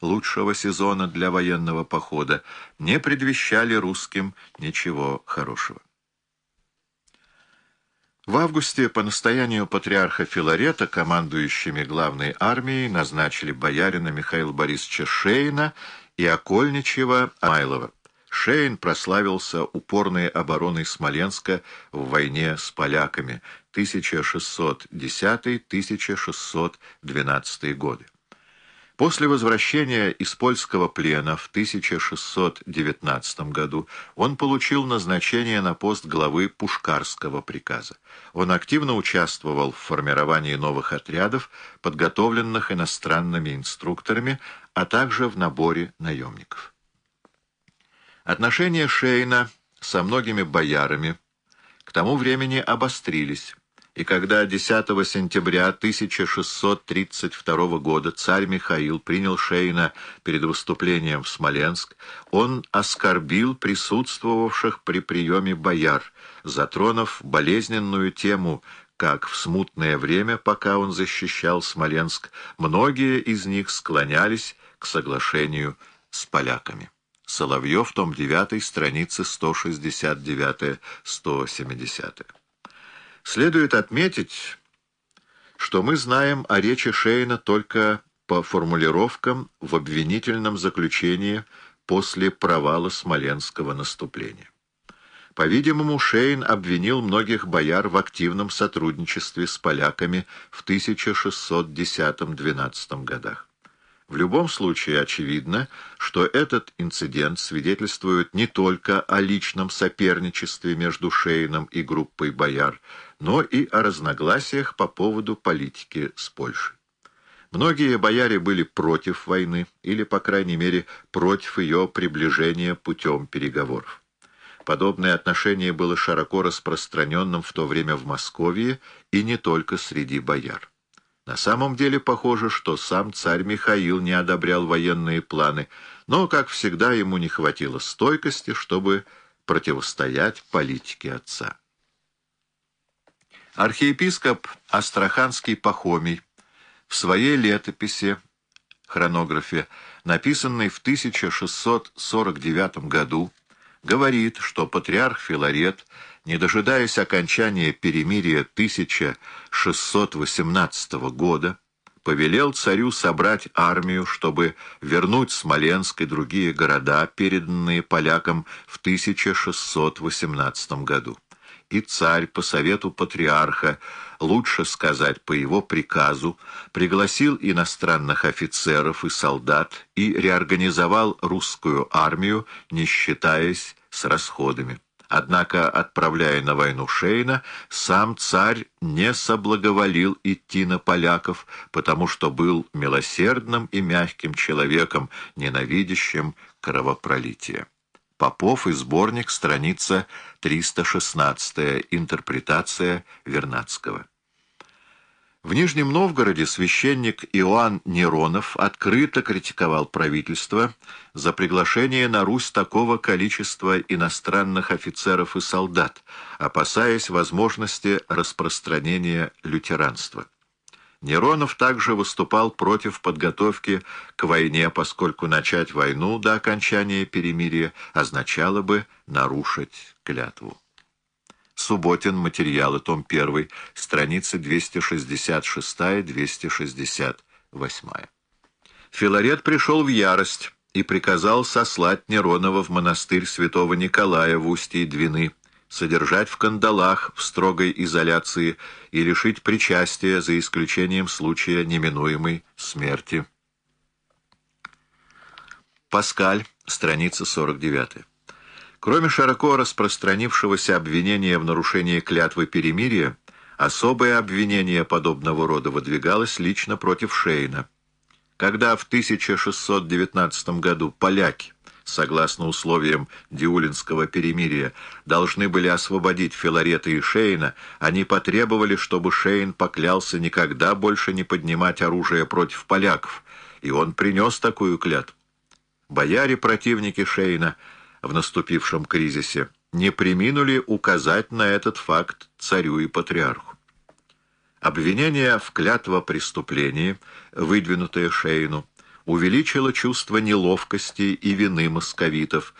лучшего сезона для военного похода, не предвещали русским ничего хорошего. В августе по настоянию патриарха Филарета командующими главной армией назначили боярина Михаила Борисовича Шейна и окольничего Амайлова. Шейн прославился упорной обороной Смоленска в войне с поляками 1610-1612 годы. После возвращения из польского плена в 1619 году он получил назначение на пост главы Пушкарского приказа. Он активно участвовал в формировании новых отрядов, подготовленных иностранными инструкторами, а также в наборе наемников. Отношения Шейна со многими боярами к тому времени обострились и когда 10 сентября 1632 года царь Михаил принял Шейна перед выступлением в Смоленск, он оскорбил присутствовавших при приеме бояр, затронув болезненную тему, как в смутное время, пока он защищал Смоленск, многие из них склонялись к соглашению с поляками. Соловьев, том 9, страницы 169-170. Следует отметить, что мы знаем о речи Шейна только по формулировкам в обвинительном заключении после провала Смоленского наступления. По-видимому, Шейн обвинил многих бояр в активном сотрудничестве с поляками в 1610-12 годах. В любом случае очевидно, что этот инцидент свидетельствует не только о личном соперничестве между Шейном и группой бояр, но и о разногласиях по поводу политики с Польшей. Многие бояре были против войны, или, по крайней мере, против ее приближения путем переговоров. Подобное отношение было широко распространенным в то время в Москве и не только среди бояр. На самом деле похоже, что сам царь Михаил не одобрял военные планы, но, как всегда, ему не хватило стойкости, чтобы противостоять политике отца. Архиепископ Астраханский Пахомий в своей летописи, хронографе, написанной в 1649 году, говорит, что патриарх Филарет – не дожидаясь окончания перемирия 1618 года, повелел царю собрать армию, чтобы вернуть Смоленск и другие города, переданные полякам в 1618 году. И царь по совету патриарха, лучше сказать по его приказу, пригласил иностранных офицеров и солдат и реорганизовал русскую армию, не считаясь с расходами. Однако, отправляя на войну Шейна, сам царь не соблаговолил идти на поляков, потому что был милосердным и мягким человеком, ненавидящим кровопролитие. Попов и сборник, страница 316, интерпретация Вернадского. В Нижнем Новгороде священник Иоанн Неронов открыто критиковал правительство за приглашение на Русь такого количества иностранных офицеров и солдат, опасаясь возможности распространения лютеранства. Неронов также выступал против подготовки к войне, поскольку начать войну до окончания перемирия означало бы нарушить клятву. Субботин, материалы, том 1, страницы 266-268. Филарет пришел в ярость и приказал сослать Неронова в монастырь святого Николая в устье Двины, содержать в кандалах в строгой изоляции и лишить причастия за исключением случая неминуемой смерти. Паскаль, страница 49. Кроме широко распространившегося обвинения в нарушении клятвы перемирия, особое обвинение подобного рода выдвигалось лично против Шейна. Когда в 1619 году поляки, согласно условиям Диулинского перемирия, должны были освободить Филарета и Шейна, они потребовали, чтобы Шейн поклялся никогда больше не поднимать оружие против поляков, и он принес такую клятву. Бояре-противники Шейна – в наступившем кризисе, не приминули указать на этот факт царю и патриарху. Обвинение в клятво преступлении, выдвинутое Шейну, увеличило чувство неловкости и вины московитов,